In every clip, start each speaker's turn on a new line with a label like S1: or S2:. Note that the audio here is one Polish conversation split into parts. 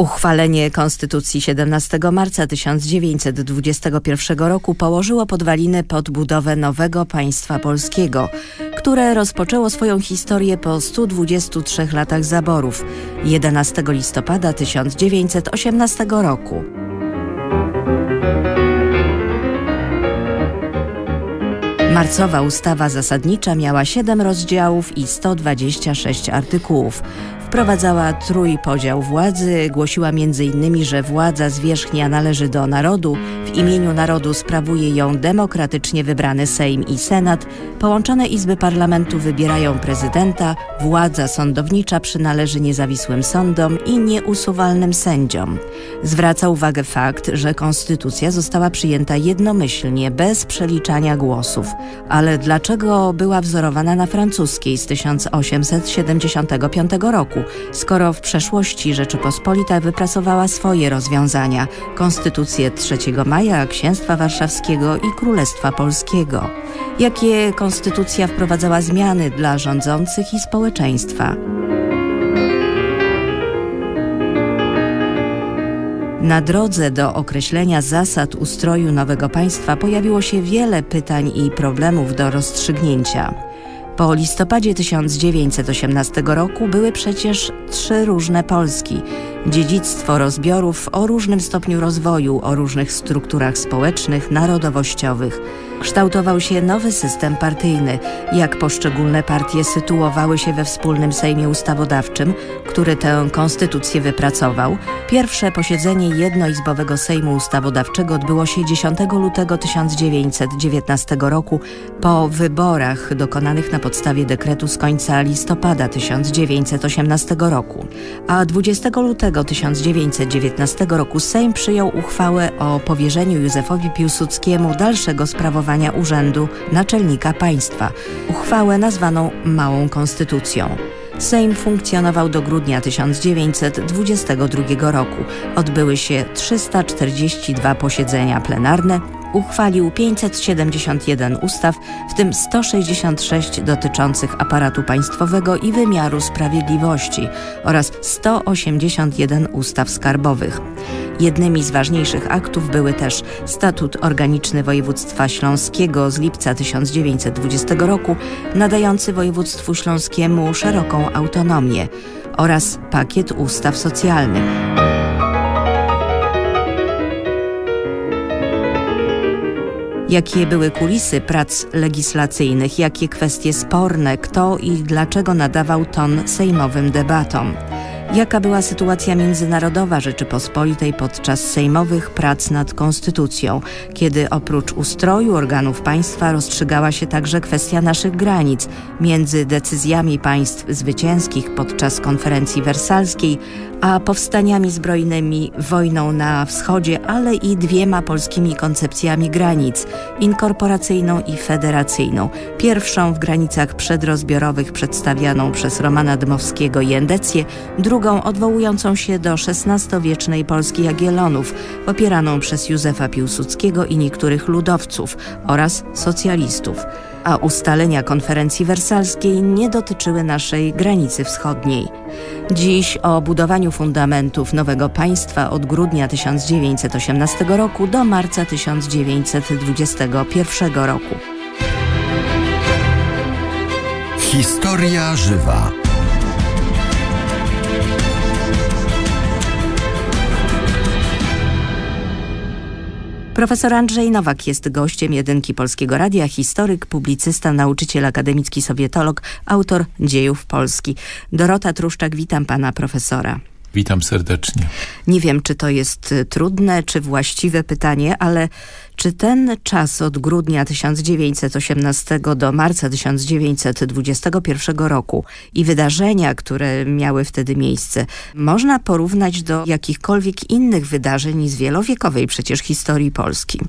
S1: Uchwalenie Konstytucji 17 marca 1921 roku położyło podwaliny pod budowę nowego państwa polskiego, które rozpoczęło swoją historię po 123 latach zaborów 11 listopada 1918 roku. Marcowa ustawa zasadnicza miała 7 rozdziałów i 126 artykułów wprowadzała trójpodział władzy, głosiła m.in., że władza zwierzchnia należy do narodu, w imieniu narodu sprawuje ją demokratycznie wybrany Sejm i Senat, połączone izby parlamentu wybierają prezydenta, władza sądownicza przynależy niezawisłym sądom i nieusuwalnym sędziom. Zwraca uwagę fakt, że konstytucja została przyjęta jednomyślnie, bez przeliczania głosów. Ale dlaczego była wzorowana na francuskiej z 1875 roku? Skoro w przeszłości Rzeczypospolita wypracowała swoje rozwiązania, Konstytucję 3 maja, Księstwa Warszawskiego i Królestwa Polskiego. Jakie konstytucja wprowadzała zmiany dla rządzących i społeczeństwa? Na drodze do określenia zasad ustroju nowego państwa pojawiło się wiele pytań i problemów do rozstrzygnięcia. Po listopadzie 1918 roku były przecież trzy różne Polski. Dziedzictwo rozbiorów o różnym stopniu rozwoju, o różnych strukturach społecznych, narodowościowych. Kształtował się nowy system partyjny, jak poszczególne partie sytuowały się we wspólnym Sejmie Ustawodawczym, który tę konstytucję wypracował. Pierwsze posiedzenie jednoizbowego Sejmu Ustawodawczego odbyło się 10 lutego 1919 roku po wyborach dokonanych na podstawie dekretu z końca listopada 1918 roku. A 20 lutego 1919 roku Sejm przyjął uchwałę o powierzeniu Józefowi Piłsudskiemu dalszego sprawowania urzędu naczelnika państwa, uchwałę nazwaną Małą Konstytucją. Sejm funkcjonował do grudnia 1922 roku. Odbyły się 342 posiedzenia plenarne, uchwalił 571 ustaw, w tym 166 dotyczących aparatu państwowego i wymiaru sprawiedliwości oraz 181 ustaw skarbowych. Jednymi z ważniejszych aktów były też Statut Organiczny Województwa Śląskiego z lipca 1920 roku, nadający województwu śląskiemu szeroką autonomię oraz pakiet ustaw socjalnych. Jakie były kulisy prac legislacyjnych, jakie kwestie sporne, kto i dlaczego nadawał ton sejmowym debatom. Jaka była sytuacja międzynarodowa Rzeczypospolitej podczas sejmowych prac nad konstytucją, kiedy oprócz ustroju organów państwa rozstrzygała się także kwestia naszych granic między decyzjami państw zwycięskich podczas konferencji wersalskiej, a powstaniami zbrojnymi, wojną na wschodzie, ale i dwiema polskimi koncepcjami granic, inkorporacyjną i federacyjną. Pierwszą w granicach przedrozbiorowych przedstawianą przez Romana Dmowskiego i Endecję, drugą odwołującą się do XVI-wiecznej Polski Jagiellonów, popieraną przez Józefa Piłsudskiego i niektórych ludowców oraz socjalistów a ustalenia konferencji wersalskiej nie dotyczyły naszej granicy wschodniej. Dziś o budowaniu fundamentów nowego państwa od grudnia 1918 roku do marca 1921 roku.
S2: Historia żywa.
S1: Profesor Andrzej Nowak jest gościem jedynki Polskiego Radia, historyk, publicysta, nauczyciel akademicki, sowietolog, autor dziejów Polski. Dorota Truszczak, witam pana profesora.
S3: Witam serdecznie.
S1: Nie wiem, czy to jest y, trudne, czy właściwe pytanie, ale czy ten czas od grudnia 1918 do marca 1921 roku i wydarzenia, które miały wtedy miejsce, można porównać do jakichkolwiek innych wydarzeń z wielowiekowej przecież historii Polski?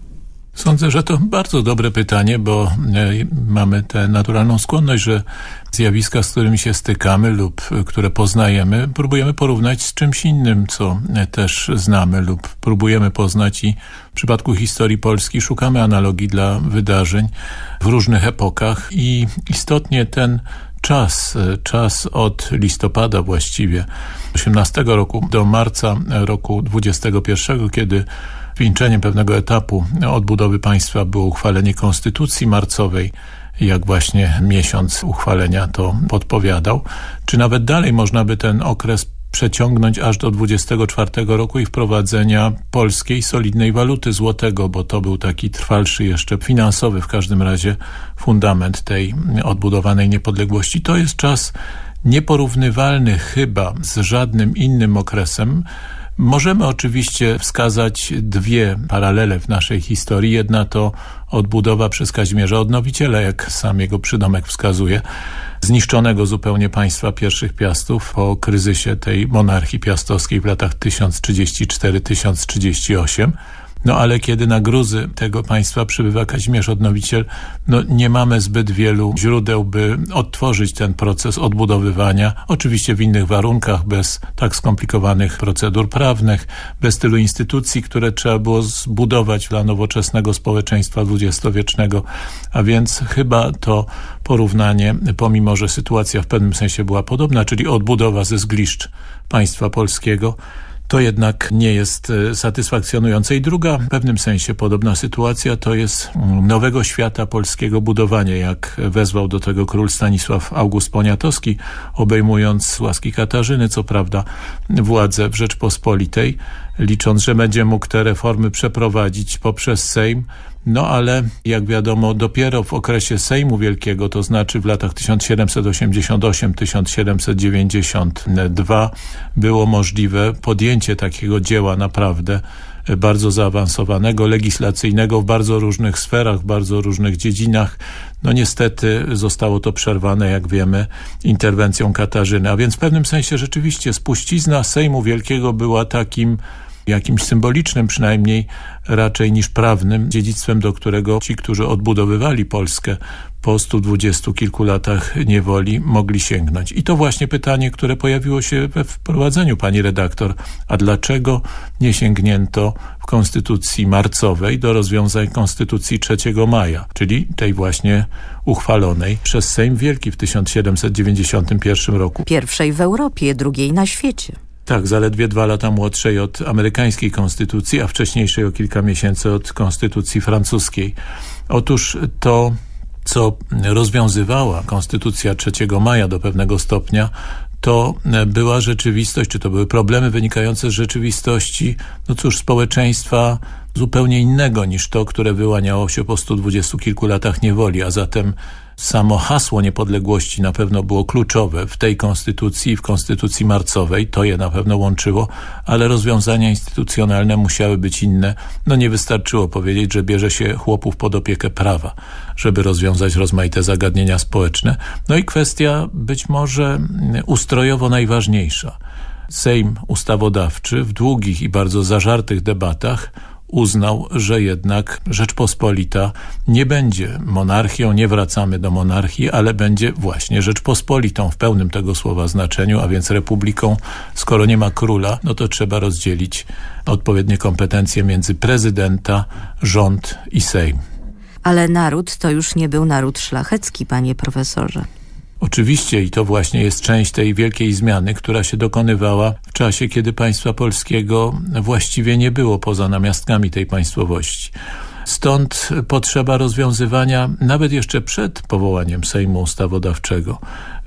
S3: Sądzę, że to bardzo dobre pytanie, bo e, mamy tę naturalną skłonność, że zjawiska, z którymi się stykamy lub które poznajemy, próbujemy porównać z czymś innym, co też znamy lub próbujemy poznać i w przypadku historii Polski szukamy analogii dla wydarzeń w różnych epokach. I istotnie ten czas, e, czas od listopada właściwie 18 roku do marca roku 21, kiedy wieńczeniem pewnego etapu odbudowy państwa było uchwalenie konstytucji marcowej, jak właśnie miesiąc uchwalenia to podpowiadał. Czy nawet dalej można by ten okres przeciągnąć aż do 24 roku i wprowadzenia polskiej solidnej waluty złotego, bo to był taki trwalszy jeszcze finansowy w każdym razie fundament tej odbudowanej niepodległości. To jest czas nieporównywalny chyba z żadnym innym okresem, Możemy oczywiście wskazać dwie paralele w naszej historii. Jedna to odbudowa przez Kazimierza Odnowiciela, jak sam jego przydomek wskazuje, zniszczonego zupełnie państwa pierwszych piastów po kryzysie tej monarchii piastowskiej w latach 1034-1038 no ale kiedy na gruzy tego państwa przybywa Kazimierz Odnowiciel, no nie mamy zbyt wielu źródeł, by odtworzyć ten proces odbudowywania. Oczywiście w innych warunkach, bez tak skomplikowanych procedur prawnych, bez tylu instytucji, które trzeba było zbudować dla nowoczesnego społeczeństwa dwudziestowiecznego. A więc chyba to porównanie, pomimo że sytuacja w pewnym sensie była podobna, czyli odbudowa ze zgliszcz państwa polskiego, to jednak nie jest e, satysfakcjonujące. I druga, w pewnym sensie podobna sytuacja, to jest mm, nowego świata polskiego budowania, jak wezwał do tego król Stanisław August Poniatowski, obejmując łaski Katarzyny, co prawda, władzę w Rzeczpospolitej, licząc, że będzie mógł te reformy przeprowadzić poprzez Sejm, no ale jak wiadomo dopiero w okresie Sejmu Wielkiego, to znaczy w latach 1788-1792 było możliwe podjęcie takiego dzieła naprawdę bardzo zaawansowanego, legislacyjnego w bardzo różnych sferach, w bardzo różnych dziedzinach. No niestety zostało to przerwane, jak wiemy, interwencją Katarzyny. A więc w pewnym sensie rzeczywiście spuścizna Sejmu Wielkiego była takim jakimś symbolicznym przynajmniej raczej niż prawnym dziedzictwem, do którego ci, którzy odbudowywali Polskę po 120 kilku latach niewoli mogli sięgnąć. I to właśnie pytanie, które pojawiło się we wprowadzeniu pani redaktor. A dlaczego nie sięgnięto w konstytucji marcowej do rozwiązań konstytucji 3 maja, czyli tej właśnie uchwalonej przez Sejm Wielki w 1791 roku.
S1: Pierwszej w Europie, drugiej na świecie.
S3: Tak, zaledwie dwa lata młodszej od amerykańskiej konstytucji, a wcześniejszej o kilka miesięcy od konstytucji francuskiej. Otóż to, co rozwiązywała konstytucja 3 maja do pewnego stopnia, to była rzeczywistość, czy to były problemy wynikające z rzeczywistości, no cóż, społeczeństwa zupełnie innego niż to, które wyłaniało się po 120 kilku latach niewoli, a zatem Samo hasło niepodległości na pewno było kluczowe w tej konstytucji, w konstytucji marcowej, to je na pewno łączyło, ale rozwiązania instytucjonalne musiały być inne. No nie wystarczyło powiedzieć, że bierze się chłopów pod opiekę prawa, żeby rozwiązać rozmaite zagadnienia społeczne. No i kwestia być może ustrojowo najważniejsza. Sejm ustawodawczy w długich i bardzo zażartych debatach uznał, że jednak Rzeczpospolita nie będzie monarchią, nie wracamy do monarchii, ale będzie właśnie Rzeczpospolitą w pełnym tego słowa znaczeniu, a więc republiką. Skoro nie ma króla, no to trzeba rozdzielić odpowiednie kompetencje między prezydenta, rząd i Sejm.
S1: Ale naród to już nie był naród szlachecki, panie profesorze.
S3: Oczywiście i to właśnie jest część tej wielkiej zmiany, która się dokonywała w czasie, kiedy państwa polskiego właściwie nie było poza namiastkami tej państwowości. Stąd potrzeba rozwiązywania nawet jeszcze przed powołaniem Sejmu Ustawodawczego,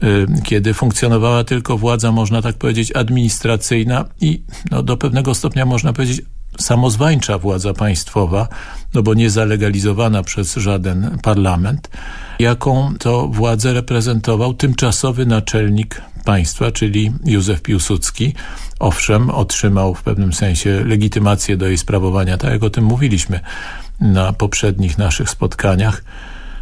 S3: y, kiedy funkcjonowała tylko władza, można tak powiedzieć, administracyjna i no, do pewnego stopnia można powiedzieć samozwańcza władza państwowa, no bo nie zalegalizowana przez żaden parlament, jaką to władzę reprezentował tymczasowy naczelnik państwa, czyli Józef Piłsudski. Owszem, otrzymał w pewnym sensie legitymację do jej sprawowania, tak jak o tym mówiliśmy na poprzednich naszych spotkaniach,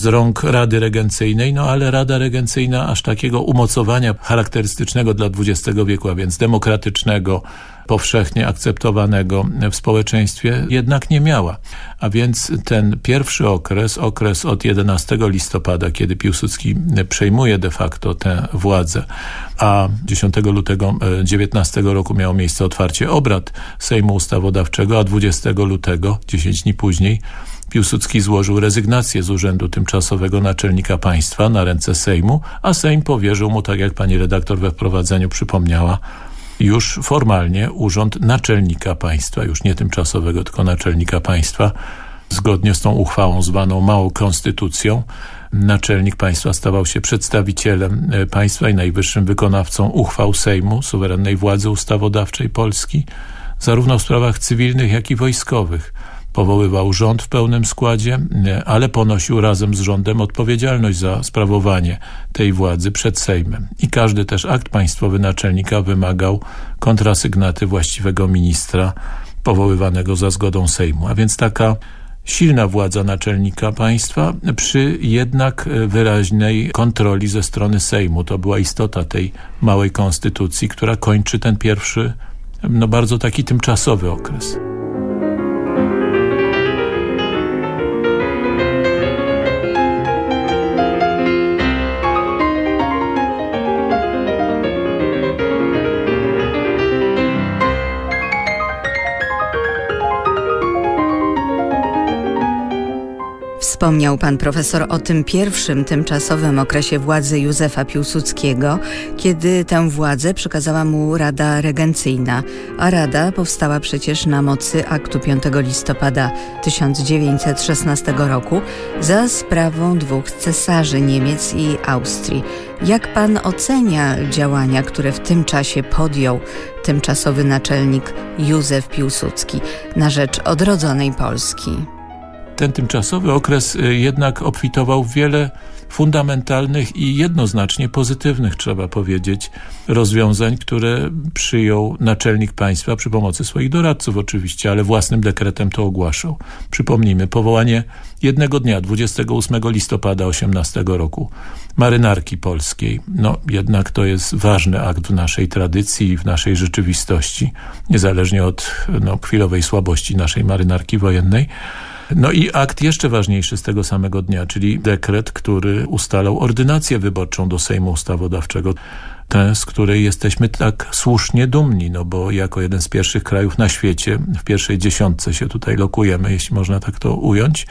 S3: z rąk Rady Regencyjnej, no ale Rada Regencyjna aż takiego umocowania charakterystycznego dla XX wieku, a więc demokratycznego, powszechnie akceptowanego w społeczeństwie jednak nie miała. A więc ten pierwszy okres, okres od 11 listopada, kiedy Piłsudski przejmuje de facto tę władzę, a 10 lutego 19 e, roku miało miejsce otwarcie obrad Sejmu Ustawodawczego, a 20 lutego, 10 dni później, Piłsudski złożył rezygnację z urzędu tymczasowego naczelnika państwa na ręce Sejmu, a Sejm powierzył mu, tak jak pani redaktor we wprowadzeniu przypomniała, już formalnie urząd naczelnika państwa, już nie tymczasowego, tylko naczelnika państwa. Zgodnie z tą uchwałą zwaną Małą Konstytucją, naczelnik państwa stawał się przedstawicielem e, państwa i najwyższym wykonawcą uchwał Sejmu, suwerennej władzy ustawodawczej Polski, zarówno w sprawach cywilnych, jak i wojskowych powoływał rząd w pełnym składzie, ale ponosił razem z rządem odpowiedzialność za sprawowanie tej władzy przed Sejmem. I każdy też akt państwowy naczelnika wymagał kontrasygnaty właściwego ministra powoływanego za zgodą Sejmu. A więc taka silna władza naczelnika państwa przy jednak wyraźnej kontroli ze strony Sejmu. To była istota tej małej konstytucji, która kończy ten pierwszy, no bardzo taki tymczasowy okres.
S1: Wspomniał pan profesor o tym pierwszym tymczasowym okresie władzy Józefa Piłsudskiego, kiedy tę władzę przekazała mu Rada Regencyjna, a Rada powstała przecież na mocy aktu 5 listopada 1916 roku za sprawą dwóch cesarzy Niemiec i Austrii. Jak pan ocenia działania, które w tym czasie podjął tymczasowy naczelnik Józef Piłsudski na rzecz odrodzonej Polski?
S3: Ten tymczasowy okres y, jednak obfitował w wiele fundamentalnych i jednoznacznie pozytywnych, trzeba powiedzieć, rozwiązań, które przyjął naczelnik państwa przy pomocy swoich doradców oczywiście, ale własnym dekretem to ogłaszał. Przypomnijmy, powołanie jednego dnia, 28 listopada 18 roku, marynarki polskiej. No jednak to jest ważny akt w naszej tradycji i w naszej rzeczywistości, niezależnie od no, chwilowej słabości naszej marynarki wojennej. No i akt jeszcze ważniejszy z tego samego dnia, czyli dekret, który ustalał ordynację wyborczą do Sejmu Ustawodawczego. Tę, z której jesteśmy tak słusznie dumni, no bo jako jeden z pierwszych krajów na świecie, w pierwszej dziesiątce się tutaj lokujemy, jeśli można tak to ująć,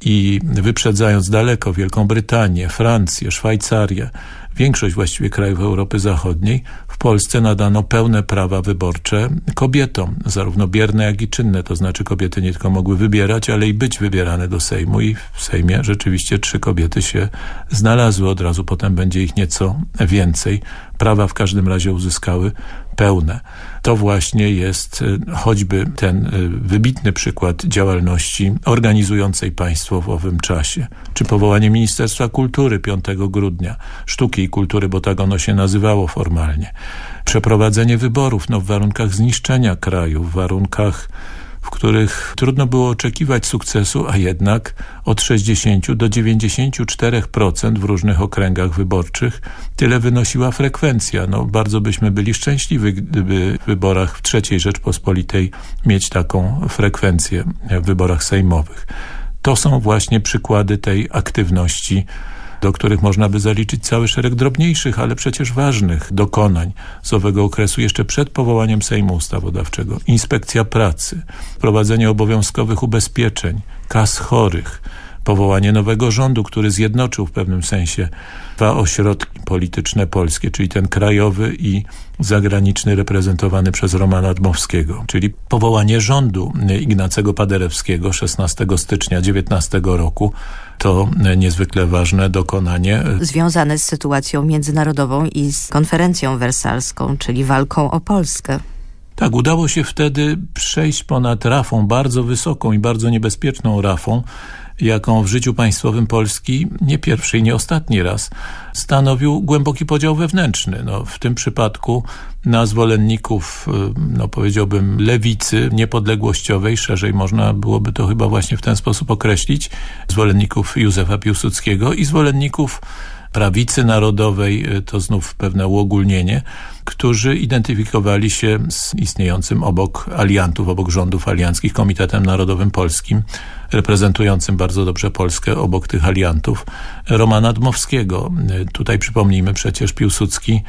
S3: i wyprzedzając daleko Wielką Brytanię, Francję, Szwajcarię, większość właściwie krajów Europy Zachodniej, w Polsce nadano pełne prawa wyborcze kobietom, zarówno bierne, jak i czynne. To znaczy kobiety nie tylko mogły wybierać, ale i być wybierane do Sejmu i w Sejmie rzeczywiście trzy kobiety się znalazły. Od razu potem będzie ich nieco więcej. Prawa w każdym razie uzyskały pełne. To właśnie jest e, choćby ten e, wybitny przykład działalności organizującej państwo w owym czasie. Czy powołanie Ministerstwa Kultury 5 grudnia, Sztuki i Kultury, bo tak ono się nazywało formalnie. Przeprowadzenie wyborów no, w warunkach zniszczenia kraju, w warunkach w których trudno było oczekiwać sukcesu, a jednak od 60 do 94% w różnych okręgach wyborczych tyle wynosiła frekwencja. No, bardzo byśmy byli szczęśliwi, gdyby w wyborach w III Rzeczpospolitej mieć taką frekwencję w wyborach sejmowych. To są właśnie przykłady tej aktywności do których można by zaliczyć cały szereg drobniejszych, ale przecież ważnych dokonań z owego okresu jeszcze przed powołaniem Sejmu Ustawodawczego. Inspekcja pracy, prowadzenie obowiązkowych ubezpieczeń, kas chorych, powołanie nowego rządu, który zjednoczył w pewnym sensie dwa ośrodki polityczne polskie, czyli ten krajowy i zagraniczny reprezentowany przez Romana Dmowskiego, czyli powołanie rządu Ignacego Paderewskiego 16 stycznia 19 roku to niezwykle ważne dokonanie.
S1: Związane z sytuacją międzynarodową i z konferencją wersalską, czyli walką o Polskę.
S3: Tak, udało się wtedy przejść ponad rafą, bardzo wysoką i bardzo niebezpieczną rafą, jaką w życiu państwowym Polski nie pierwszy i nie ostatni raz stanowił głęboki podział wewnętrzny. No, w tym przypadku na zwolenników, y, no powiedziałbym, lewicy niepodległościowej, szerzej można byłoby to chyba właśnie w ten sposób określić, zwolenników Józefa Piłsudskiego i zwolenników prawicy narodowej, y, to znów pewne uogólnienie, którzy identyfikowali się z istniejącym obok aliantów, obok rządów alianckich Komitetem Narodowym Polskim, reprezentującym bardzo dobrze Polskę obok tych aliantów, Romana Dmowskiego. Y, tutaj przypomnijmy przecież Piłsudski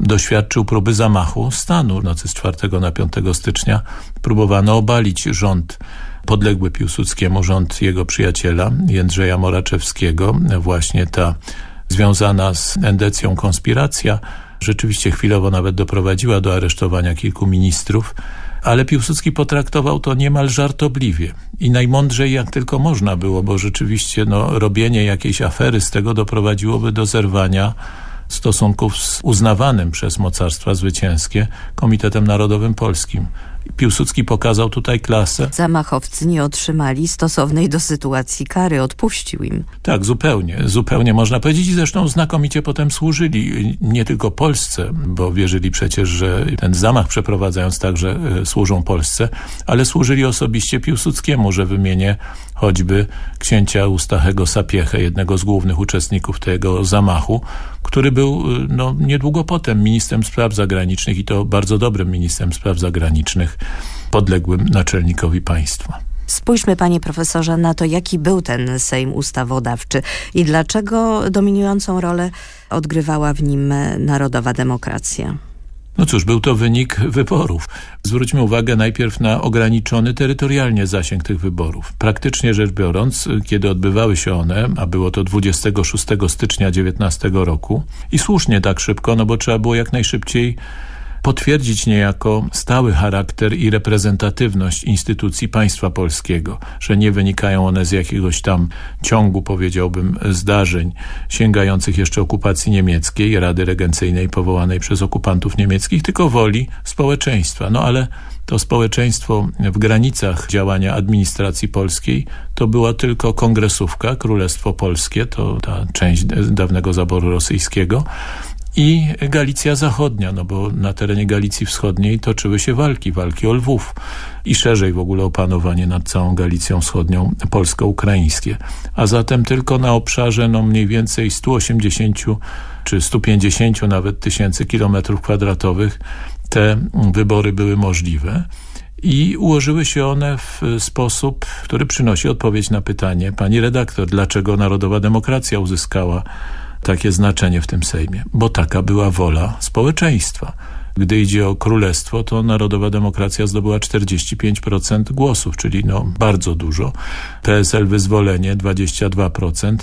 S3: doświadczył próby zamachu stanu. W nocy z 4 na 5 stycznia próbowano obalić rząd podległy Piłsudskiemu, rząd jego przyjaciela Jędrzeja Moraczewskiego. Właśnie ta związana z endecją konspiracja rzeczywiście chwilowo nawet doprowadziła do aresztowania kilku ministrów, ale Piłsudski potraktował to niemal żartobliwie i najmądrzej jak tylko można było, bo rzeczywiście no, robienie jakiejś afery z tego doprowadziłoby do zerwania stosunków z uznawanym przez mocarstwa zwycięskie Komitetem Narodowym Polskim. Piłsudski pokazał tutaj klasę.
S1: Zamachowcy nie otrzymali stosownej do sytuacji kary, odpuścił im.
S3: Tak, zupełnie, zupełnie można powiedzieć i zresztą znakomicie potem służyli nie tylko Polsce, bo wierzyli przecież, że ten zamach przeprowadzając także e, służą Polsce, ale służyli osobiście Piłsudskiemu, że wymienię choćby księcia Ustachego Sapiechę, jednego z głównych uczestników tego zamachu, który był y, no, niedługo potem ministrem spraw zagranicznych i to bardzo dobrym ministrem spraw zagranicznych, podległym naczelnikowi państwa.
S1: Spójrzmy, panie profesorze, na to, jaki był ten Sejm Ustawodawczy i dlaczego dominującą rolę odgrywała w nim narodowa demokracja.
S3: No cóż, był to wynik wyborów. Zwróćmy uwagę najpierw na ograniczony terytorialnie zasięg tych wyborów. Praktycznie rzecz biorąc, kiedy odbywały się one, a było to 26 stycznia 19 roku i słusznie tak szybko, no bo trzeba było jak najszybciej potwierdzić niejako stały charakter i reprezentatywność instytucji państwa polskiego, że nie wynikają one z jakiegoś tam ciągu, powiedziałbym, zdarzeń sięgających jeszcze okupacji niemieckiej, Rady Regencyjnej powołanej przez okupantów niemieckich, tylko woli społeczeństwa. No ale to społeczeństwo w granicach działania administracji polskiej to była tylko kongresówka, Królestwo Polskie, to ta część dawnego zaboru rosyjskiego, i Galicja Zachodnia, no bo na terenie Galicji Wschodniej toczyły się walki, walki o Lwów i szerzej w ogóle opanowanie nad całą Galicją Wschodnią polsko-ukraińskie. A zatem tylko na obszarze no mniej więcej 180 czy 150 nawet tysięcy kilometrów kwadratowych te wybory były możliwe i ułożyły się one w sposób, który przynosi odpowiedź na pytanie pani redaktor, dlaczego narodowa demokracja uzyskała takie znaczenie w tym Sejmie, bo taka była wola społeczeństwa. Gdy idzie o królestwo, to Narodowa Demokracja zdobyła 45% głosów, czyli no bardzo dużo. PSL Wyzwolenie 22%,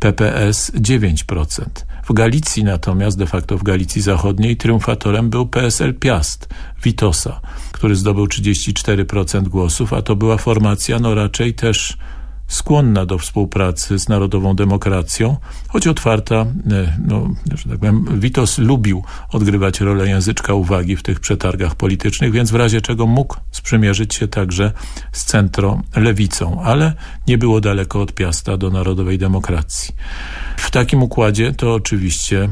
S3: PPS 9%. W Galicji natomiast, de facto w Galicji Zachodniej, triumfatorem był PSL Piast, Witosa, który zdobył 34% głosów, a to była formacja no raczej też skłonna do współpracy z narodową demokracją, choć otwarta, e, no, że tak powiem, Witos lubił odgrywać rolę języczka uwagi w tych przetargach politycznych, więc w razie czego mógł sprzymierzyć się także z centro-lewicą, ale nie było daleko od Piasta do narodowej demokracji. W takim układzie to oczywiście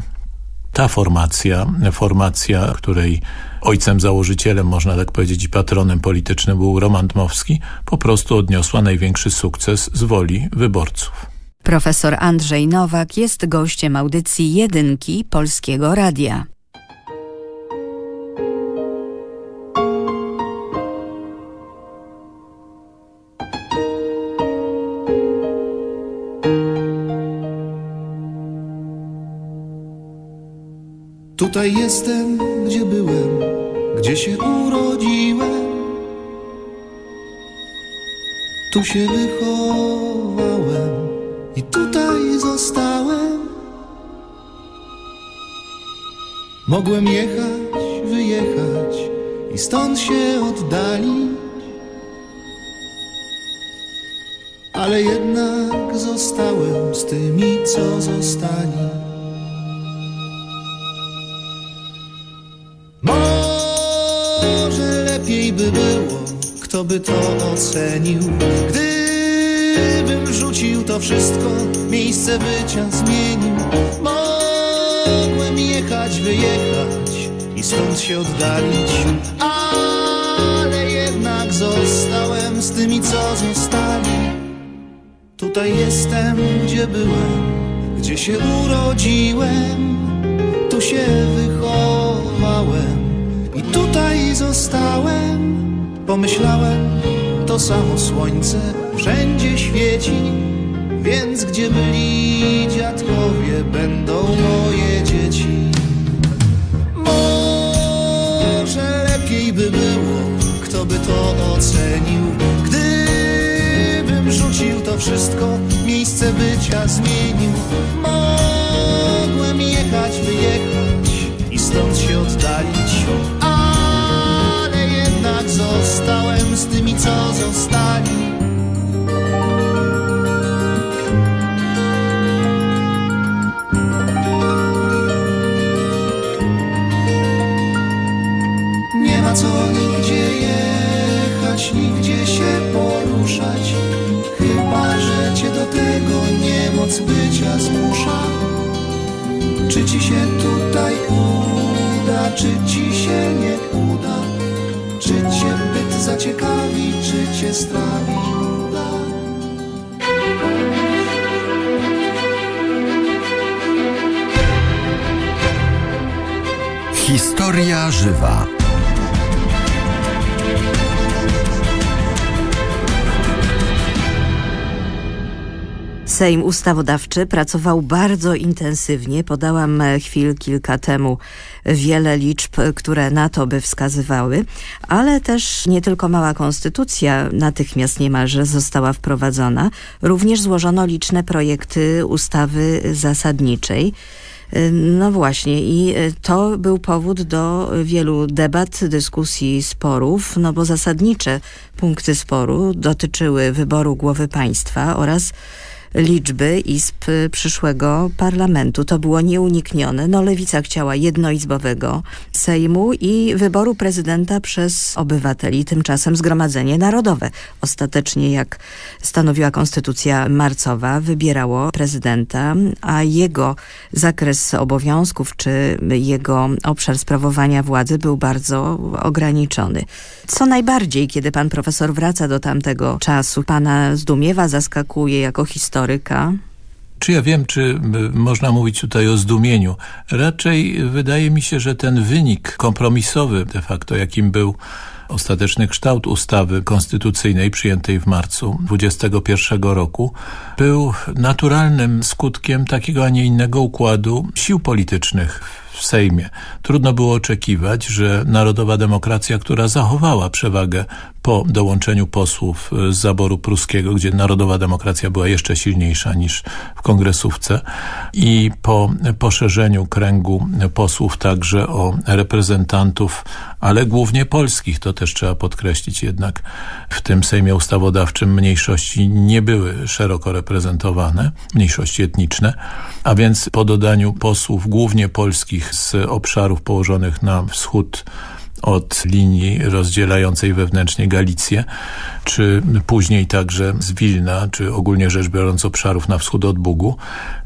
S3: ta formacja, formacja, której ojcem założycielem, można tak powiedzieć, i patronem politycznym był Roman Dmowski, po prostu odniosła największy sukces z woli wyborców.
S1: Profesor Andrzej Nowak jest gościem audycji Jedynki Polskiego Radia.
S4: Tutaj jestem, gdzie byłem, gdzie się urodziłem. Tu się wychowałem i tutaj zostałem. Mogłem jechać, wyjechać i stąd się oddalić. Ale jednak zostałem z tymi, co zostali. By to ocenił, gdy Gdybym rzucił to wszystko, miejsce bycia zmienił. Mogłem jechać, wyjechać i stąd się oddalić. Ale jednak zostałem z tymi, co zostali. Tutaj jestem, gdzie byłem, gdzie się urodziłem Pomyślałem, to samo słońce wszędzie świeci Więc gdzie byli dziadkowie, będą moje dzieci. Może lepiej by było, kto by to ocenił. Gdybym rzucił to wszystko, miejsce bycia zmienił zostałem z tymi, co zostali. Nie ma co nigdzie jechać, nigdzie się poruszać. Chyba, że cię do tego niemoc bycia zmusza. Czy ci się tutaj uda, czy ci się nie uda cię strawi nuda
S2: Historia żywa.
S1: Sejm Ustawodawczy pracował bardzo intensywnie. Podałam e, chwil kilka temu wiele liczb, które na to by wskazywały, ale też nie tylko mała konstytucja natychmiast niemalże została wprowadzona. Również złożono liczne projekty ustawy zasadniczej. E, No właśnie i e, to był powód do wielu debat, dyskusji, sporów, no bo zasadnicze punkty sporu dotyczyły wyboru głowy państwa oraz liczby izb przyszłego parlamentu. To było nieuniknione. No Lewica chciała jednoizbowego Sejmu i wyboru prezydenta przez obywateli. Tymczasem Zgromadzenie Narodowe ostatecznie, jak stanowiła konstytucja marcowa, wybierało prezydenta, a jego zakres obowiązków czy jego obszar sprawowania władzy był bardzo ograniczony. Co najbardziej, kiedy pan profesor wraca do tamtego czasu, pana zdumiewa, zaskakuje jako historyka?
S3: Czy ja wiem, czy można mówić tutaj o zdumieniu? Raczej wydaje mi się, że ten wynik kompromisowy de facto, jakim był ostateczny kształt ustawy konstytucyjnej przyjętej w marcu 2021 roku był naturalnym skutkiem takiego, a nie innego układu sił politycznych w Sejmie. Trudno było oczekiwać, że narodowa demokracja, która zachowała przewagę po dołączeniu posłów z zaboru pruskiego, gdzie narodowa demokracja była jeszcze silniejsza niż w kongresówce i po poszerzeniu kręgu posłów także o reprezentantów, ale głównie polskich, to też trzeba podkreślić jednak w tym Sejmie Ustawodawczym mniejszości nie były szeroko reprezentowane, mniejszości etniczne, a więc po dodaniu posłów głównie polskich z obszarów położonych na wschód od linii rozdzielającej wewnętrznie Galicję, czy później także z Wilna, czy ogólnie rzecz biorąc obszarów na wschód od Bugu.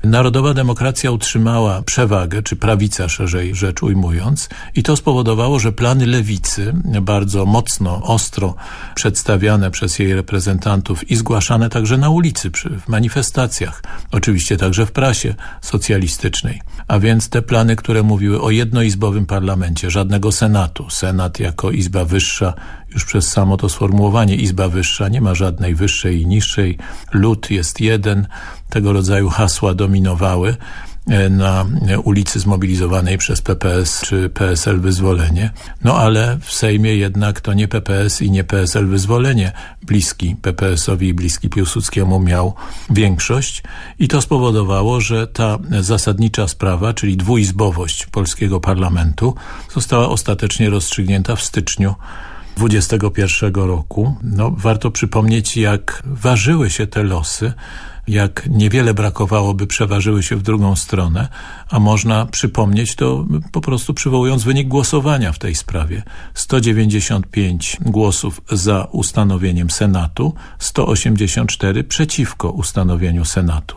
S3: Narodowa demokracja utrzymała przewagę, czy prawica szerzej rzecz ujmując i to spowodowało, że plany lewicy, bardzo mocno, ostro przedstawiane przez jej reprezentantów i zgłaszane także na ulicy, przy, w manifestacjach, oczywiście także w prasie socjalistycznej. A więc te plany, które mówiły o jednoizbowym parlamencie, żadnego senatu, senat jako izba wyższa, już przez samo to sformułowanie izba wyższa, nie ma żadnej wyższej i niższej, lud jest jeden, tego rodzaju hasła dominowały na ulicy zmobilizowanej przez PPS czy PSL Wyzwolenie. No ale w Sejmie jednak to nie PPS i nie PSL Wyzwolenie. Bliski PPS-owi i bliski Piłsudskiemu miał większość. I to spowodowało, że ta zasadnicza sprawa, czyli dwuizbowość polskiego parlamentu została ostatecznie rozstrzygnięta w styczniu 21 roku. No, warto przypomnieć, jak ważyły się te losy jak niewiele brakowało, by przeważyły się w drugą stronę, a można przypomnieć to po prostu przywołując wynik głosowania w tej sprawie. 195 głosów za ustanowieniem Senatu, 184 przeciwko ustanowieniu Senatu.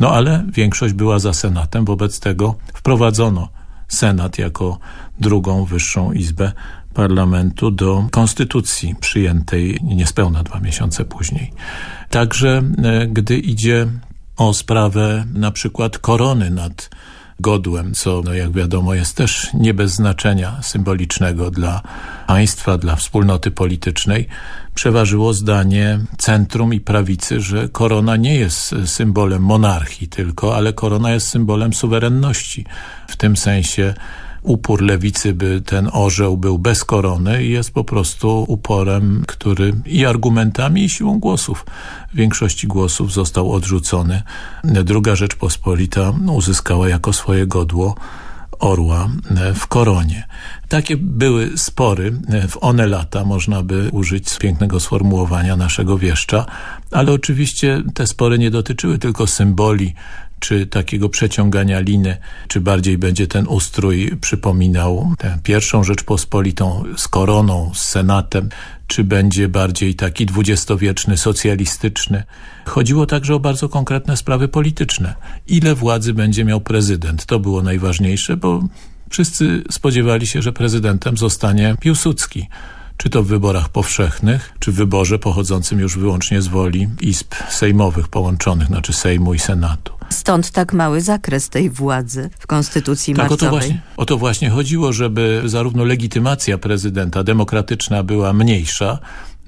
S3: No ale większość była za Senatem, wobec tego wprowadzono Senat jako drugą wyższą izbę parlamentu do konstytucji przyjętej niespełna dwa miesiące później. Także e, gdy idzie o sprawę na przykład korony nad godłem, co no jak wiadomo jest też nie bez znaczenia symbolicznego dla państwa, dla wspólnoty politycznej, przeważyło zdanie centrum i prawicy, że korona nie jest symbolem monarchii tylko, ale korona jest symbolem suwerenności. W tym sensie upór lewicy, by ten orzeł był bez korony jest po prostu uporem, który i argumentami i siłą głosów, większości głosów został odrzucony. Druga Rzeczpospolita uzyskała jako swoje godło orła w koronie. Takie były spory w one lata, można by użyć pięknego sformułowania naszego wieszcza, ale oczywiście te spory nie dotyczyły tylko symboli czy takiego przeciągania liny, czy bardziej będzie ten ustrój przypominał tę pierwszą Rzeczpospolitą z koroną, z senatem, czy będzie bardziej taki dwudziestowieczny, socjalistyczny. Chodziło także o bardzo konkretne sprawy polityczne. Ile władzy będzie miał prezydent? To było najważniejsze, bo wszyscy spodziewali się, że prezydentem zostanie Piłsudski czy to w wyborach powszechnych, czy w wyborze pochodzącym już wyłącznie z woli izb sejmowych połączonych, znaczy Sejmu i Senatu.
S1: Stąd tak mały zakres tej władzy w konstytucji
S3: tak,
S1: marcowej.
S3: O to, właśnie, o to właśnie chodziło, żeby zarówno legitymacja prezydenta demokratyczna była mniejsza,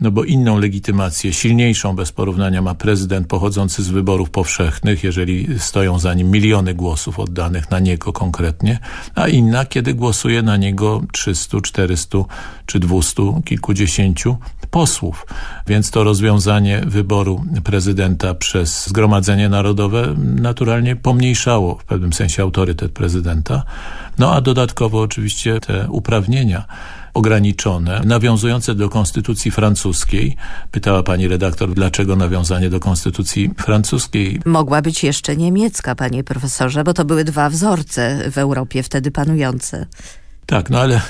S3: no bo inną legitymację, silniejszą bez porównania ma prezydent pochodzący z wyborów powszechnych, jeżeli stoją za nim miliony głosów oddanych na niego konkretnie, a inna, kiedy głosuje na niego 300, 400 czy 200, kilkudziesięciu posłów. Więc to rozwiązanie wyboru prezydenta przez Zgromadzenie Narodowe naturalnie pomniejszało w pewnym sensie autorytet prezydenta. No a dodatkowo oczywiście te uprawnienia ograniczone, nawiązujące do konstytucji francuskiej. Pytała pani redaktor, dlaczego nawiązanie do konstytucji francuskiej?
S1: Mogła być jeszcze niemiecka, panie profesorze, bo to były dwa wzorce w Europie wtedy panujące.
S3: Tak, no ale e,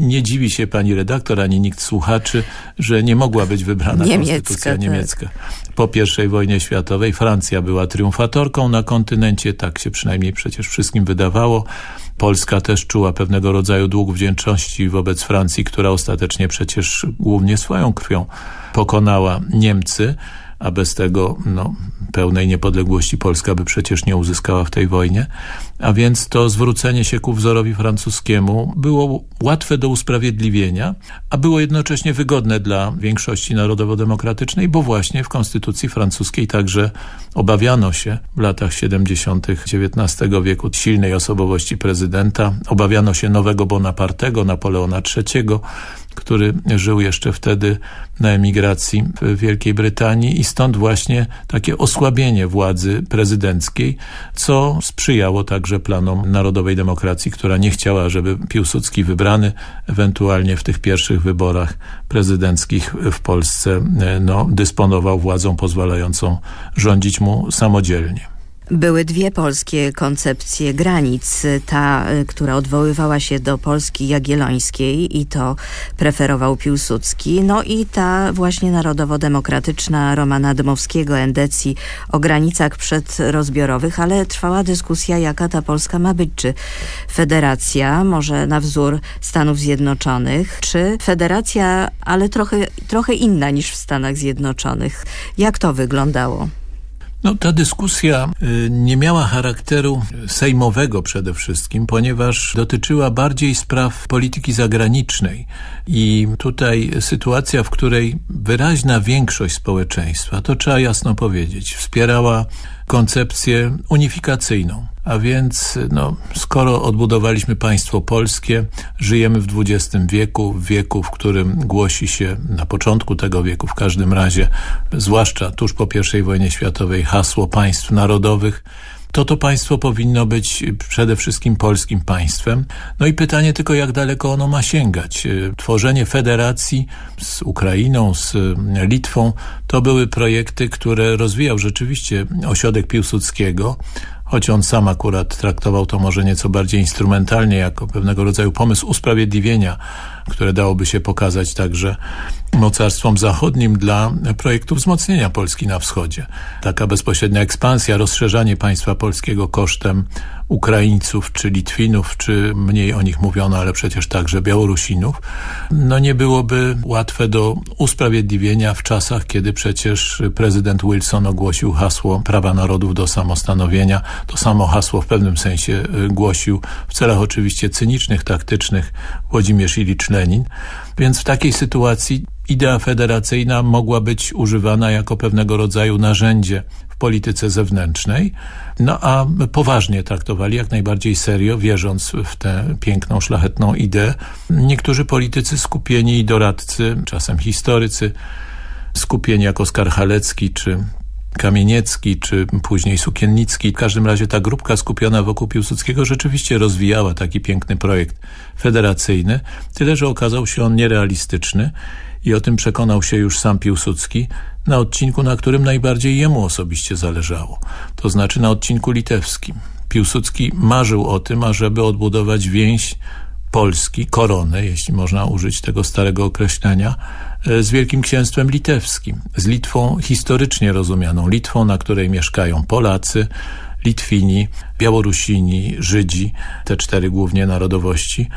S3: nie dziwi się pani redaktor, ani nikt słuchaczy, że nie mogła być wybrana
S1: niemiecka,
S3: konstytucja
S1: tak.
S3: niemiecka. Po I wojnie światowej Francja była triumfatorką na kontynencie, tak się przynajmniej przecież wszystkim wydawało. Polska też czuła pewnego rodzaju dług wdzięczności wobec Francji, która ostatecznie przecież głównie swoją krwią pokonała Niemcy a bez tego no, pełnej niepodległości Polska by przecież nie uzyskała w tej wojnie. A więc to zwrócenie się ku wzorowi francuskiemu było łatwe do usprawiedliwienia, a było jednocześnie wygodne dla większości narodowo-demokratycznej, bo właśnie w konstytucji francuskiej także obawiano się w latach 70. XIX wieku silnej osobowości prezydenta, obawiano się nowego Bonapartego, Napoleona III, który żył jeszcze wtedy na emigracji w Wielkiej Brytanii i stąd właśnie takie osłabienie władzy prezydenckiej, co sprzyjało także planom Narodowej Demokracji, która nie chciała, żeby Piłsudski wybrany ewentualnie w tych pierwszych wyborach prezydenckich w Polsce no, dysponował władzą pozwalającą rządzić mu samodzielnie.
S1: Były dwie polskie koncepcje granic. Ta, y, która odwoływała się do Polski Jagiellońskiej i to preferował Piłsudski. No i ta właśnie narodowo-demokratyczna Romana Dmowskiego, endecji o granicach przedrozbiorowych, ale trwała dyskusja, jaka ta Polska ma być. Czy federacja, może na wzór Stanów Zjednoczonych, czy federacja, ale trochę, trochę inna niż w Stanach Zjednoczonych. Jak to wyglądało?
S3: No, ta dyskusja y, nie miała charakteru sejmowego przede wszystkim, ponieważ dotyczyła bardziej spraw polityki zagranicznej. I tutaj sytuacja, w której wyraźna większość społeczeństwa, to trzeba jasno powiedzieć, wspierała koncepcję unifikacyjną. A więc, no, skoro odbudowaliśmy państwo polskie, żyjemy w XX wieku, w wieku, w którym głosi się na początku tego wieku, w każdym razie, zwłaszcza tuż po I wojnie światowej, hasło państw narodowych, to to państwo powinno być przede wszystkim polskim państwem. No i pytanie tylko, jak daleko ono ma sięgać. Tworzenie federacji z Ukrainą, z Litwą, to były projekty, które rozwijał rzeczywiście ośrodek Piłsudskiego, choć on sam akurat traktował to może nieco bardziej instrumentalnie, jako pewnego rodzaju pomysł usprawiedliwienia, które dałoby się pokazać także mocarstwom zachodnim dla projektu wzmocnienia Polski na wschodzie. Taka bezpośrednia ekspansja, rozszerzanie państwa polskiego kosztem Ukraińców, czy Litwinów, czy mniej o nich mówiono, ale przecież także Białorusinów, no nie byłoby łatwe do usprawiedliwienia w czasach, kiedy przecież prezydent Wilson ogłosił hasło prawa narodów do samostanowienia. To samo hasło w pewnym sensie y, głosił w celach oczywiście cynicznych, taktycznych Włodzimierz Ilicz Lenin. Więc w takiej sytuacji idea federacyjna mogła być używana jako pewnego rodzaju narzędzie w polityce zewnętrznej, no a poważnie traktowali, jak najbardziej serio, wierząc w tę piękną, szlachetną ideę. Niektórzy politycy skupieni i doradcy, czasem historycy, skupieni jako Skarhalecki czy Kamieniecki, czy później Sukiennicki. W każdym razie ta grupka skupiona wokół Piłsudskiego rzeczywiście rozwijała taki piękny projekt federacyjny, tyle że okazał się on nierealistyczny i o tym przekonał się już sam Piłsudski na odcinku, na którym najbardziej jemu osobiście zależało, to znaczy na odcinku litewskim. Piłsudski marzył o tym, ażeby odbudować więź Polski, koronę, jeśli można użyć tego starego określenia, z Wielkim Księstwem Litewskim, z Litwą historycznie rozumianą, Litwą, na której mieszkają Polacy, Litwini, Białorusini, Żydzi, te cztery głównie narodowości,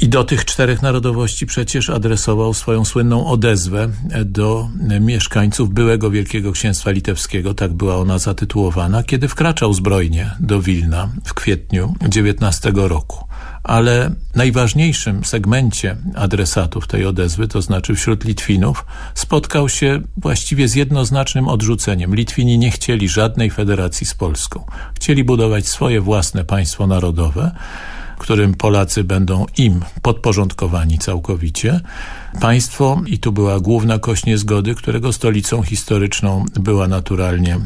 S3: i do tych czterech narodowości przecież adresował swoją słynną odezwę do mieszkańców byłego Wielkiego Księstwa Litewskiego, tak była ona zatytułowana, kiedy wkraczał zbrojnie do Wilna w kwietniu 19 roku. Ale najważniejszym segmencie adresatów tej odezwy, to znaczy wśród Litwinów, spotkał się właściwie z jednoznacznym odrzuceniem. Litwini nie chcieli żadnej federacji z Polską. Chcieli budować swoje własne państwo narodowe, którym Polacy będą im podporządkowani całkowicie. Państwo, i tu była główna kość niezgody, którego stolicą historyczną była naturalnie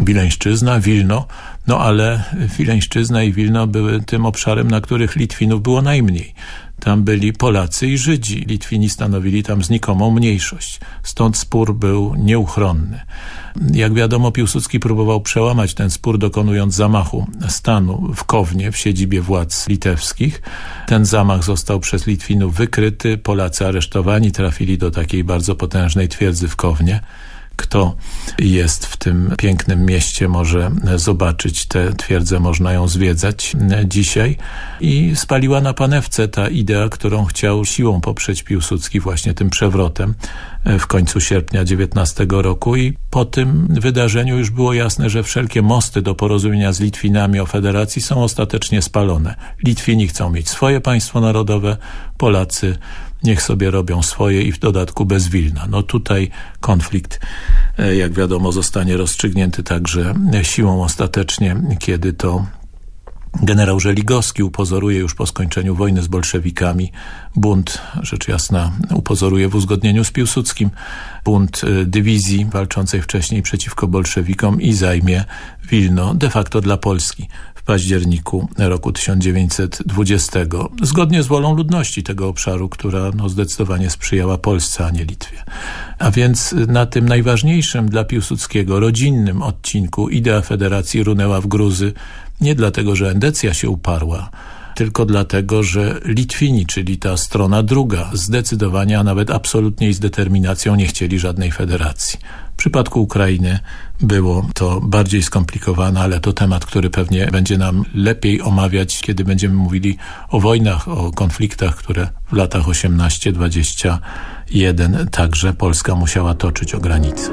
S3: Wileńszczyzna, Wilno, no ale Wileńszczyzna i Wilno były tym obszarem, na których Litwinów było najmniej. Tam byli Polacy i Żydzi. Litwini stanowili tam znikomą mniejszość. Stąd spór był nieuchronny. Jak wiadomo, Piłsudski próbował przełamać ten spór, dokonując zamachu stanu w Kownie, w siedzibie władz litewskich. Ten zamach został przez Litwinów wykryty, Polacy aresztowani, trafili do takiej bardzo potężnej twierdzy w Kownie kto jest w tym pięknym mieście może zobaczyć tę twierdzę, można ją zwiedzać dzisiaj i spaliła na panewce ta idea, którą chciał siłą poprzeć Piłsudski właśnie tym przewrotem w końcu sierpnia 19 roku i po tym wydarzeniu już było jasne, że wszelkie mosty do porozumienia z Litwinami o federacji są ostatecznie spalone. Litwini chcą mieć swoje państwo narodowe, Polacy niech sobie robią swoje i w dodatku bez Wilna. No tutaj konflikt, e, jak wiadomo, zostanie rozstrzygnięty także siłą ostatecznie, kiedy to Generał Żeligowski upozoruje już po skończeniu wojny z bolszewikami. Bunt, rzecz jasna, upozoruje w uzgodnieniu z Piłsudskim. Bunt e, dywizji walczącej wcześniej przeciwko bolszewikom i zajmie Wilno de facto dla Polski październiku roku 1920, zgodnie z wolą ludności tego obszaru, która no, zdecydowanie sprzyjała Polsce, a nie Litwie. A więc na tym najważniejszym dla Piłsudskiego rodzinnym odcinku idea federacji runęła w gruzy nie dlatego, że Endecja się uparła, tylko dlatego, że Litwini, czyli ta strona druga, zdecydowanie, a nawet absolutnie i z determinacją nie chcieli żadnej federacji. W przypadku Ukrainy było to bardziej skomplikowane, ale to temat, który pewnie będzie nam lepiej omawiać, kiedy będziemy mówili o wojnach, o konfliktach, które w latach 18-21 także Polska musiała toczyć o granice.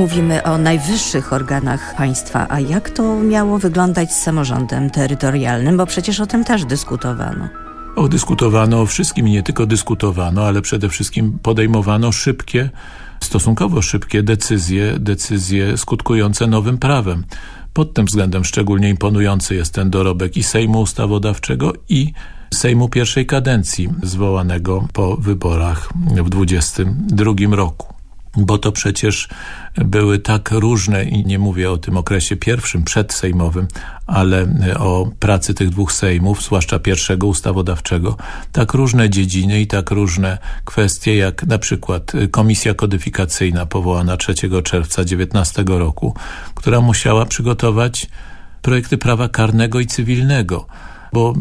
S1: Mówimy o najwyższych organach państwa, a jak to miało wyglądać z samorządem terytorialnym, bo przecież o tym też dyskutowano.
S3: O, dyskutowano o wszystkim i nie tylko dyskutowano, ale przede wszystkim podejmowano szybkie stosunkowo szybkie decyzje, decyzje skutkujące nowym prawem. Pod tym względem szczególnie imponujący jest ten dorobek i Sejmu Ustawodawczego i Sejmu pierwszej kadencji zwołanego po wyborach w 22 roku bo to przecież były tak różne i nie mówię o tym okresie pierwszym, przedsejmowym, ale o pracy tych dwóch sejmów, zwłaszcza pierwszego ustawodawczego, tak różne dziedziny i tak różne kwestie, jak na przykład Komisja Kodyfikacyjna powołana 3 czerwca 19 roku, która musiała przygotować projekty prawa karnego i cywilnego, bo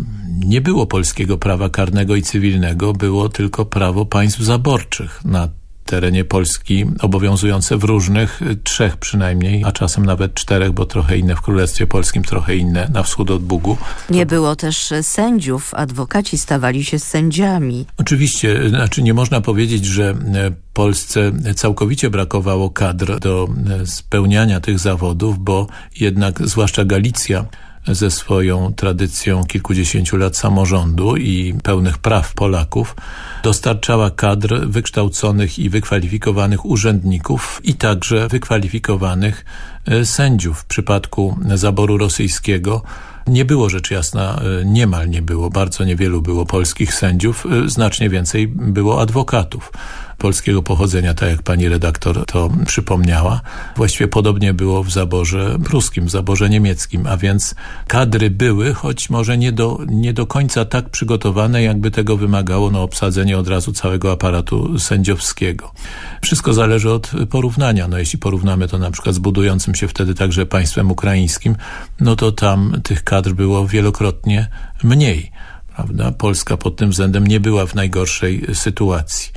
S3: nie było polskiego prawa karnego i cywilnego, było tylko prawo państw zaborczych na terenie Polski obowiązujące w różnych, y, trzech przynajmniej, a czasem nawet czterech, bo trochę inne w Królestwie Polskim, trochę inne na wschód od Bugu.
S1: Nie było też sędziów, adwokaci stawali się sędziami.
S3: Oczywiście, y, znaczy nie można powiedzieć, że y, Polsce całkowicie brakowało kadr do spełniania tych zawodów, bo jednak zwłaszcza Galicja ze swoją tradycją kilkudziesięciu lat samorządu i pełnych praw Polaków dostarczała kadr wykształconych i wykwalifikowanych urzędników i także wykwalifikowanych e, sędziów. W przypadku zaboru rosyjskiego nie było rzecz jasna, e, niemal nie było, bardzo niewielu było polskich sędziów, e, znacznie więcej było adwokatów polskiego pochodzenia, tak jak pani redaktor to przypomniała. Właściwie podobnie było w zaborze pruskim, w zaborze niemieckim, a więc kadry były, choć może nie do, nie do końca tak przygotowane, jakby tego wymagało no, obsadzenie od razu całego aparatu sędziowskiego. Wszystko zależy od porównania. No, jeśli porównamy to na przykład z budującym się wtedy także państwem ukraińskim, no to tam tych kadr było wielokrotnie mniej. Prawda? Polska pod tym względem nie była w najgorszej sytuacji.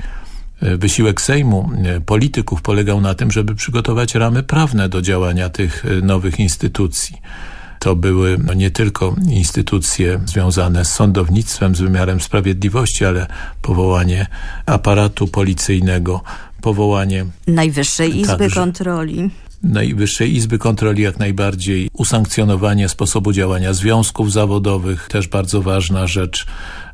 S3: Wysiłek Sejmu, e, polityków polegał na tym, żeby przygotować ramy prawne do działania tych e, nowych instytucji. To były no, nie tylko instytucje związane z sądownictwem, z wymiarem sprawiedliwości, ale powołanie aparatu policyjnego, powołanie...
S1: Najwyższej Izby Kontroli.
S3: Najwyższej Izby Kontroli jak najbardziej, usankcjonowanie sposobu działania związków zawodowych, też bardzo ważna rzecz.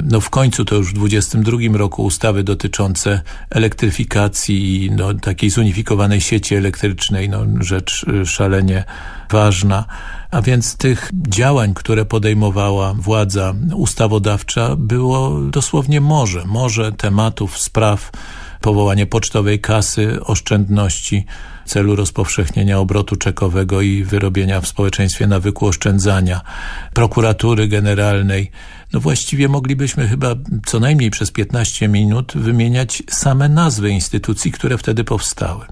S3: No w końcu to już w 22 roku ustawy dotyczące elektryfikacji i no, takiej zunifikowanej sieci elektrycznej, no rzecz y, szalenie ważna. A więc tych działań, które podejmowała władza ustawodawcza było dosłownie morze. Morze tematów, spraw, powołanie pocztowej kasy, oszczędności, celu rozpowszechnienia obrotu czekowego i wyrobienia w społeczeństwie nawyku oszczędzania, prokuratury generalnej. No właściwie moglibyśmy chyba co najmniej przez 15 minut wymieniać same nazwy instytucji, które wtedy powstały.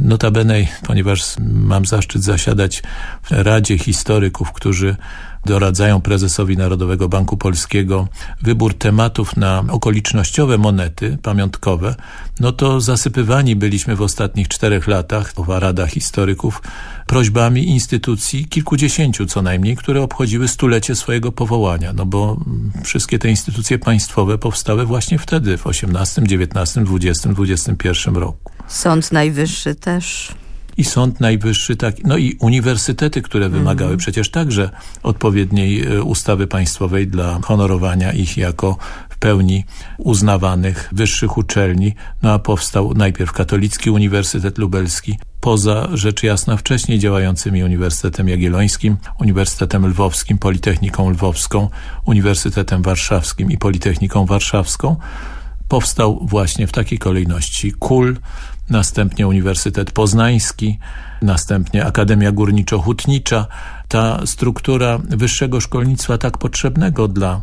S3: Notabene, ponieważ mam zaszczyt zasiadać w Radzie Historyków, którzy doradzają prezesowi Narodowego Banku Polskiego wybór tematów na okolicznościowe monety pamiątkowe, no to zasypywani byliśmy w ostatnich czterech latach, owa Rada Historyków, prośbami instytucji, kilkudziesięciu co najmniej, które obchodziły stulecie swojego powołania, no bo wszystkie te instytucje państwowe powstały właśnie wtedy, w 18, 19, 20, 21 roku.
S1: Sąd Najwyższy też
S3: i Sąd Najwyższy, tak, no i uniwersytety, które wymagały mm. przecież także odpowiedniej e, ustawy państwowej dla honorowania ich jako w pełni uznawanych wyższych uczelni. No a powstał najpierw Katolicki Uniwersytet Lubelski, poza rzecz jasna wcześniej działającymi Uniwersytetem Jagiellońskim, Uniwersytetem Lwowskim, Politechniką Lwowską, Uniwersytetem Warszawskim i Politechniką Warszawską, powstał właśnie w takiej kolejności KUL, następnie Uniwersytet Poznański, następnie Akademia Górniczo-Hutnicza. Ta struktura wyższego szkolnictwa tak potrzebnego dla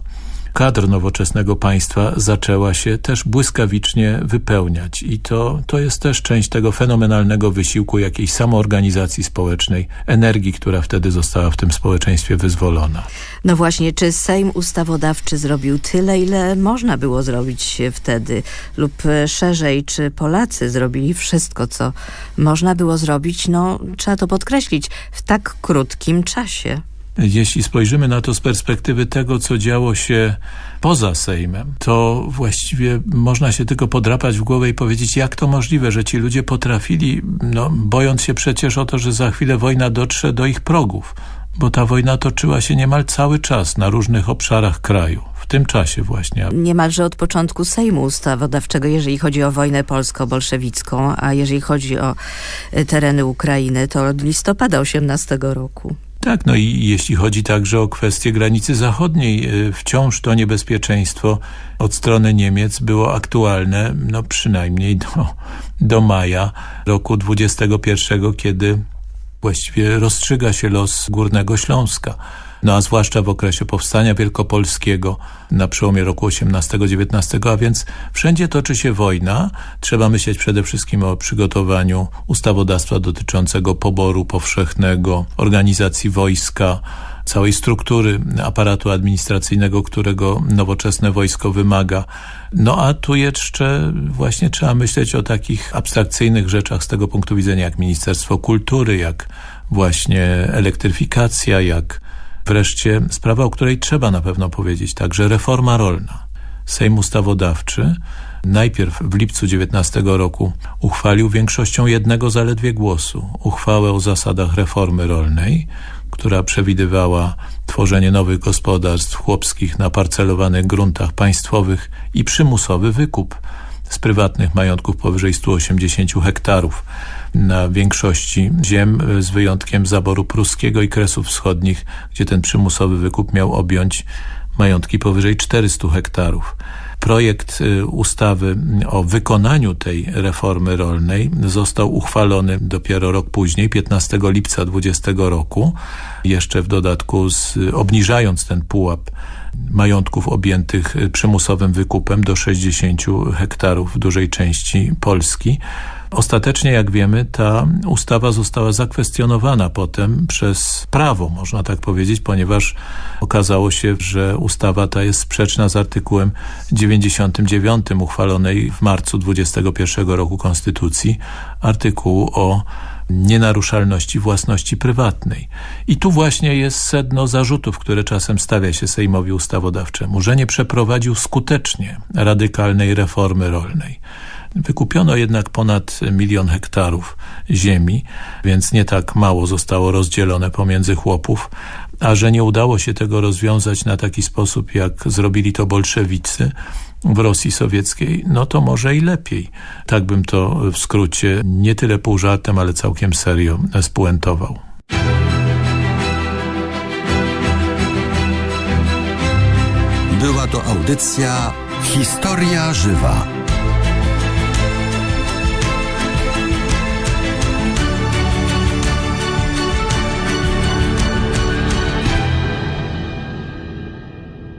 S3: kadr nowoczesnego państwa zaczęła się też błyskawicznie wypełniać i to, to jest też część tego fenomenalnego wysiłku jakiejś samoorganizacji społecznej, energii, która wtedy została w tym społeczeństwie wyzwolona.
S1: No właśnie, czy Sejm Ustawodawczy zrobił tyle, ile można było zrobić wtedy lub szerzej, czy Polacy zrobili wszystko, co można było zrobić, no trzeba to podkreślić, w tak krótkim czasie.
S3: Jeśli spojrzymy na to z perspektywy tego, co działo się poza Sejmem, to właściwie można się tylko podrapać w głowę i powiedzieć, jak to możliwe, że ci ludzie potrafili, no, bojąc się przecież o to, że za chwilę wojna dotrze do ich progów, bo ta wojna toczyła się niemal cały czas na różnych obszarach kraju. W tym czasie właśnie.
S1: Niemalże od początku Sejmu Ustawodawczego, jeżeli chodzi o wojnę polsko-bolszewicką, a jeżeli chodzi o e, tereny Ukrainy, to od listopada 18 roku.
S3: Tak, no i jeśli chodzi także o kwestię granicy zachodniej, e, wciąż to niebezpieczeństwo od strony Niemiec było aktualne, no przynajmniej do, do maja roku 21, kiedy właściwie rozstrzyga się los Górnego Śląska. No a zwłaszcza w okresie powstania wielkopolskiego na przełomie roku 18-19, a więc wszędzie toczy się wojna. Trzeba myśleć przede wszystkim o przygotowaniu ustawodawstwa dotyczącego poboru powszechnego, organizacji wojska, całej struktury aparatu administracyjnego, którego nowoczesne wojsko wymaga. No a tu jeszcze właśnie trzeba myśleć o takich abstrakcyjnych rzeczach z tego punktu widzenia jak Ministerstwo Kultury, jak właśnie elektryfikacja, jak wreszcie sprawa, o której trzeba na pewno powiedzieć, także reforma rolna. Sejm Ustawodawczy najpierw w lipcu 19 roku uchwalił większością jednego zaledwie głosu uchwałę o zasadach reformy rolnej, która przewidywała tworzenie nowych gospodarstw chłopskich na parcelowanych gruntach państwowych i przymusowy wykup z prywatnych majątków powyżej 180 hektarów na większości ziem z wyjątkiem zaboru pruskiego i Kresów Wschodnich, gdzie ten przymusowy wykup miał objąć majątki powyżej 400 hektarów. Projekt y, ustawy o wykonaniu tej reformy rolnej został uchwalony dopiero rok później, 15 lipca 20 roku, jeszcze w dodatku z, obniżając ten pułap majątków objętych przymusowym wykupem do 60 hektarów w dużej części Polski. Ostatecznie, jak wiemy, ta ustawa została zakwestionowana potem przez prawo, można tak powiedzieć, ponieważ okazało się, że ustawa ta jest sprzeczna z artykułem 99 uchwalonej w marcu 21 roku Konstytucji, artykułu o nienaruszalności własności prywatnej. I tu właśnie jest sedno zarzutów, które czasem stawia się Sejmowi Ustawodawczemu, że nie przeprowadził skutecznie radykalnej reformy rolnej. Wykupiono jednak ponad milion hektarów ziemi, więc nie tak mało zostało rozdzielone pomiędzy chłopów, a że nie udało się tego rozwiązać na taki sposób, jak zrobili to bolszewicy w Rosji Sowieckiej, no to może i lepiej. Tak bym to w skrócie nie tyle pół żartem, ale całkiem serio spuentował.
S2: Była to audycja Historia Żywa.